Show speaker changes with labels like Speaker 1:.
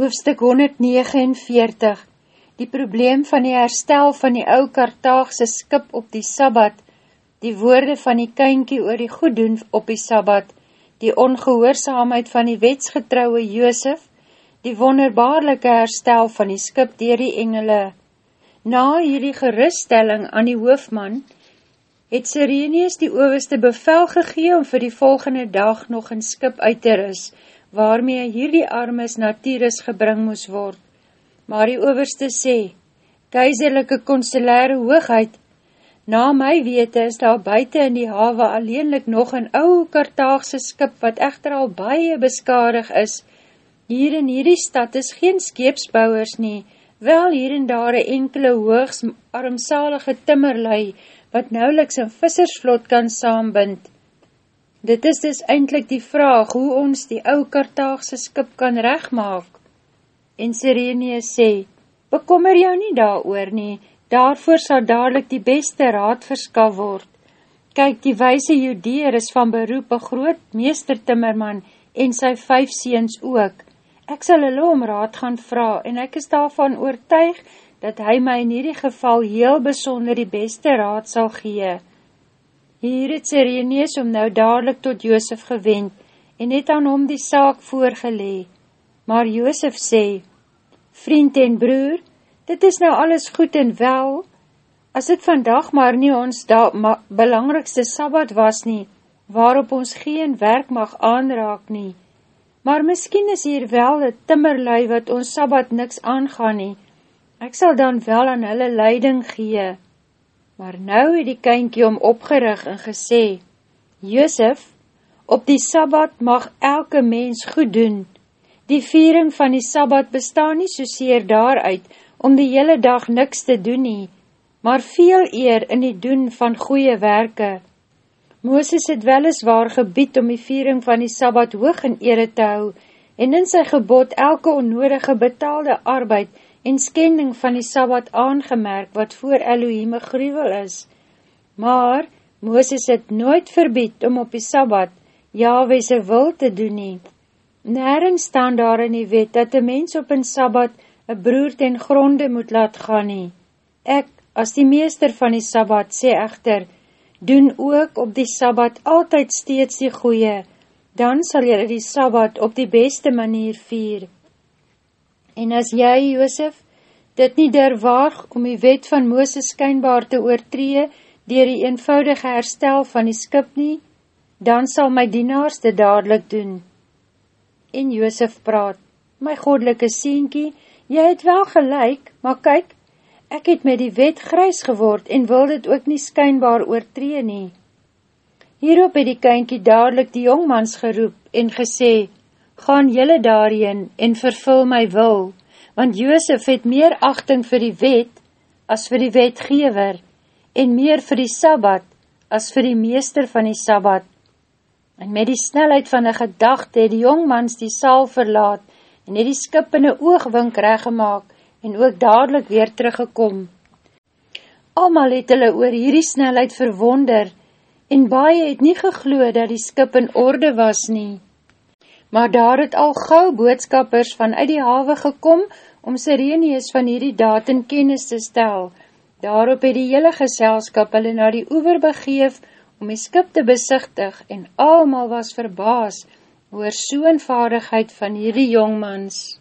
Speaker 1: Hoofstuk 149 Die probleem van die herstel van die ou Kartaagse skip op die Sabbat, die woorde van die kynkie oor die goeddoen op die Sabbat, die ongehoorzaamheid van die wetsgetrouwe Joosef, die wonderbaarlike herstel van die skip dier die engele. Na hierdie geruststelling aan die hoofman, het Sirenius die overste bevel gegee om vir die volgende dag nog een skip uit te ris, waarmee hierdie armes na Tyrus gebring moes word. Maar die overste sê, Keizerlijke konstellare hoogheid, na my wete is daar buiten in die hawe alleenlik nog een ou kartaagse skip wat echter al baie beskadig is. Hier in hierdie stad is geen skeepsbouwers nie, wel hier en daar een enkele hoogs armsalige timmerlui, wat nauweliks een vissersvlot kan saambind. Dit is dus eindelijk die vraag hoe ons die ou Kartaagse skip kan rechtmaak. En Sirenius sê, bekommer jou nie daar oor nie, daarvoor sal dadelijk die beste raad verskaf word. Kyk, die wijse judeer is van beroep een groot meestertimmerman en sy vijf seens ook. Ek sal hulle om raad gaan vraag en ek is daarvan oortuig dat hy my in hierdie geval heel besonder die beste raad sal gee. Hier het Sireneus om nou dadelijk tot Joosef gewend en het aan hom die saak voorgelee. Maar Joosef sê, Vriend en broer, dit is nou alles goed en wel, as het vandag maar nie ons da ma belangrikste Sabbat was nie, waarop ons geen werk mag aanraak nie. Maar miskien is hier wel een timmerlui wat ons Sabbat niks aangaan nie. Ek sal dan wel aan hulle leiding gee. Maar nou het die kynkie om opgerig en gesê, Joosef, op die Sabbat mag elke mens goed doen. Die viering van die Sabbat bestaan nie soseer daaruit om die hele dag niks te doen nie, maar veel eer in die doen van goeie werke. Mooses het weliswaar gebied om die viering van die Sabbat hoog in ere te hou en in sy gebod elke onnodige betaalde arbeid en skending van die Sabbat aangemerk wat voor Elohim een gruwel is. Maar Mooses het nooit verbied om op die Sabbat Yahwehse wil te doen nie. Nering staan daar in die wet dat die mens op een Sabbat een broer ten gronde moet laat gaan nie. Ek, as die meester van die Sabbat, sê echter, doen ook op die Sabbat altyd steeds die goeie, dan sal jy die Sabbat op die beste manier vier. En as jy, Joosef, dit nie derwaag om die wet van Mooses skynbaar te oortree dier die eenvoudige herstel van die skip nie, dan sal my dienaars dit dadelijk doen. En Joosef praat, my godelike sienkie, jy het wel gelijk, maar kyk, ek het met die wet grys geword en wil dit ook nie skynbaar oortree nie. Hierop het die kynkie dadelijk die jongmans geroep en gesê, gaan jylle daarin en vervul my wil, want Joosef het meer achting vir die wet as vir die wetgever en meer vir die Sabbat as vir die meester van die Sabbat. En met die snelheid van die gedachte het die jongmans die saal verlaat en het die skip in die oogwink reggemaak en ook dadelijk weer teruggekom. Almal het hulle oor hierdie snelheid verwonder en baie het nie gegloed dat die skip in orde was nie maar daar het al gauw boodskappers vanuit die hawe gekom om Sirenius van hierdie daad in kennis te stel. Daarop het die hele geselskap hulle na die oever begeef om die skip te besichtig en almal was verbaas oor so'n vaardigheid van hierdie jongmans.